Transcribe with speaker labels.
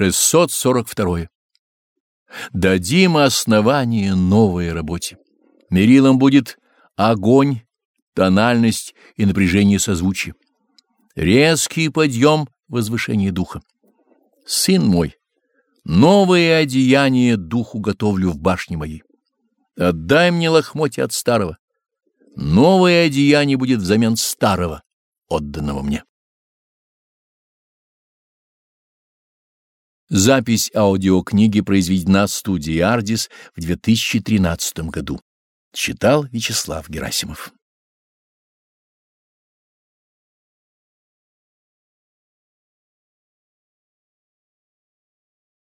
Speaker 1: 642. Дадим основание новой работе. Мерилом будет огонь, тональность и напряжение созвучия. Резкий подъем возвышения духа. Сын мой, новое одеяние духу готовлю в башне моей. Отдай мне лохмотья от старого. Новое одеяние будет взамен старого, отданного мне. Запись аудиокниги произведена в студии «Ардис» в 2013 году. Читал Вячеслав Герасимов.